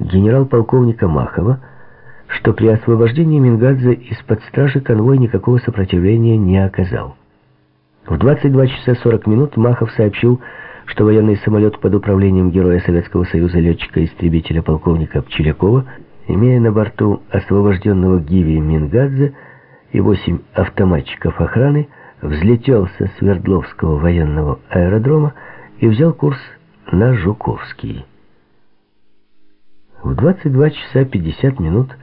генерал-полковника Махова, что при освобождении Мингадзе из-под стражи конвой никакого сопротивления не оказал. В 22 часа 40 минут Махов сообщил, что военный самолет под управлением героя Советского Союза летчика-истребителя полковника Пчелякова, имея на борту освобожденного Гиви Мингадзе и восемь автоматчиков охраны, взлетел со Свердловского военного аэродрома и взял курс на Жуковский. В 22 часа 50 минут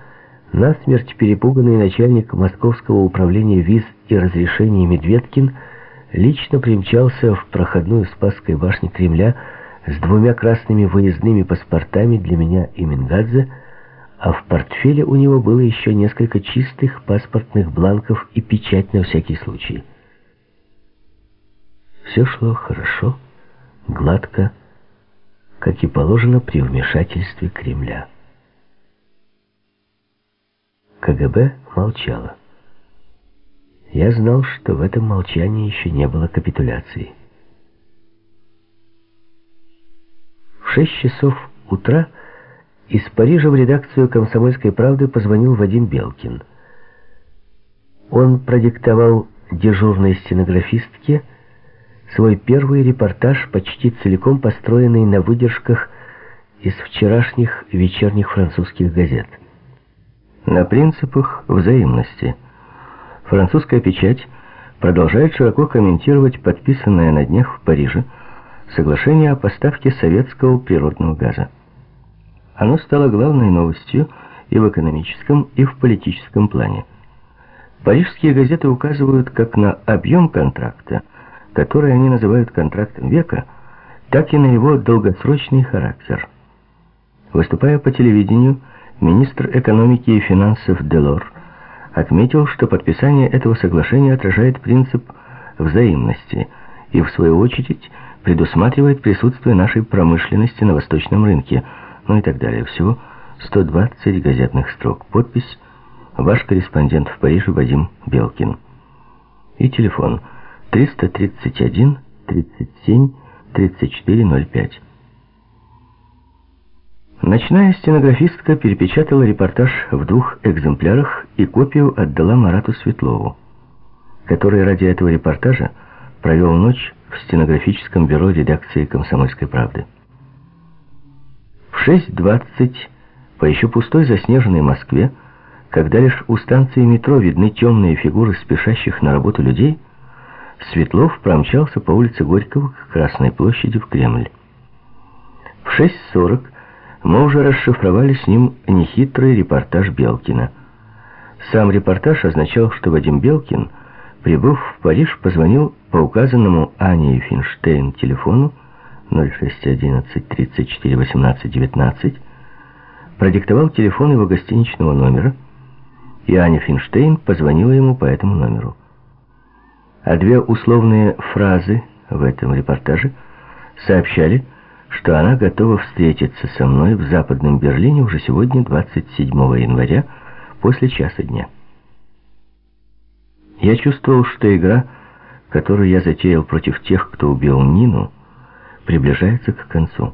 насмерть перепуганный начальник Московского управления виз и разрешений Медведкин лично примчался в проходную Спасской башни Кремля с двумя красными выездными паспортами для меня и Мингадзе, а в портфеле у него было еще несколько чистых паспортных бланков и печать на всякий случай. Все шло хорошо, гладко, как и положено при вмешательстве Кремля. КГБ молчало. Я знал, что в этом молчании еще не было капитуляции. В шесть часов утра из Парижа в редакцию «Комсомольской правды» позвонил Вадим Белкин. Он продиктовал дежурной стенографистке свой первый репортаж, почти целиком построенный на выдержках из вчерашних вечерних французских газет. На принципах взаимности – Французская печать продолжает широко комментировать подписанное на днях в Париже соглашение о поставке советского природного газа. Оно стало главной новостью и в экономическом, и в политическом плане. Парижские газеты указывают как на объем контракта, который они называют контрактом века, так и на его долгосрочный характер. Выступая по телевидению, министр экономики и финансов Делор отметил, что подписание этого соглашения отражает принцип взаимности и, в свою очередь, предусматривает присутствие нашей промышленности на восточном рынке, ну и так далее. Всего 120 газетных строк. Подпись «Ваш корреспондент в Париже Вадим Белкин». И телефон 331 37 3405. Ночная стенографистка перепечатала репортаж в двух экземплярах и копию отдала Марату Светлову, который ради этого репортажа провел ночь в стенографическом бюро редакции «Комсомольской правды». В 6.20 по еще пустой заснеженной Москве, когда лишь у станции метро видны темные фигуры спешащих на работу людей, Светлов промчался по улице Горького к Красной площади в Кремль. В 6.40 мы уже расшифровали с ним нехитрый репортаж Белкина. Сам репортаж означал, что Вадим Белкин, прибыв в Париж, позвонил по указанному Ане Финштейн телефону 0611 34 18 19, продиктовал телефон его гостиничного номера, и Аня Финштейн позвонила ему по этому номеру. А две условные фразы в этом репортаже сообщали, что она готова встретиться со мной в Западном Берлине уже сегодня, 27 января, после часа дня. Я чувствовал, что игра, которую я затеял против тех, кто убил Нину, приближается к концу.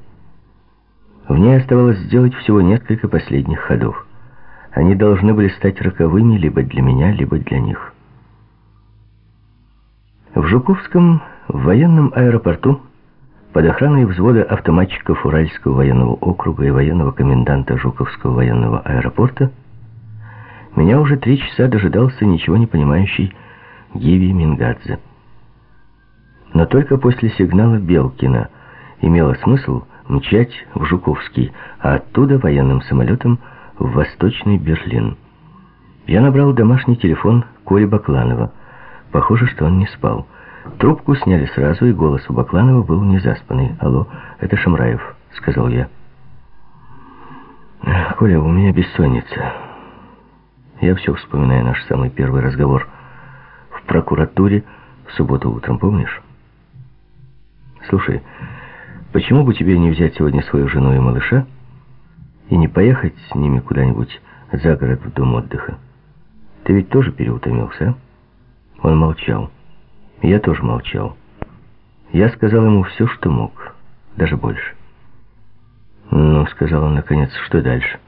В ней оставалось сделать всего несколько последних ходов. Они должны были стать роковыми либо для меня, либо для них. В Жуковском военном аэропорту под охраной взвода автоматчиков Уральского военного округа и военного коменданта Жуковского военного аэропорта меня уже три часа дожидался ничего не понимающий Гиви Мингадзе. Но только после сигнала Белкина имело смысл мчать в Жуковский, а оттуда военным самолетом в Восточный Берлин. Я набрал домашний телефон Коли Бакланова. Похоже, что он не спал. Трубку сняли сразу, и голос у Бакланова был не заспанный. «Алло, это Шамраев», — сказал я. «Коля, у меня бессонница. Я все вспоминаю наш самый первый разговор в прокуратуре в субботу утром, помнишь? Слушай, почему бы тебе не взять сегодня свою жену и малыша и не поехать с ними куда-нибудь за город в дом отдыха? Ты ведь тоже переутомился, а?» Он молчал. Я тоже молчал. Я сказал ему все, что мог, даже больше. «Ну», — сказал он наконец, — «что дальше?»